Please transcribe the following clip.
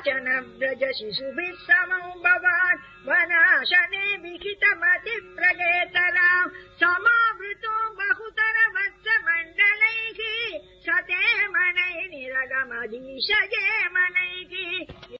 काचन व्रज शिशुभिः समौ भवान् वनाशने विहितमति प्रगेतराम् समावृतो बहुतर वत्समण्डलैः सते मणै निरगमधीशये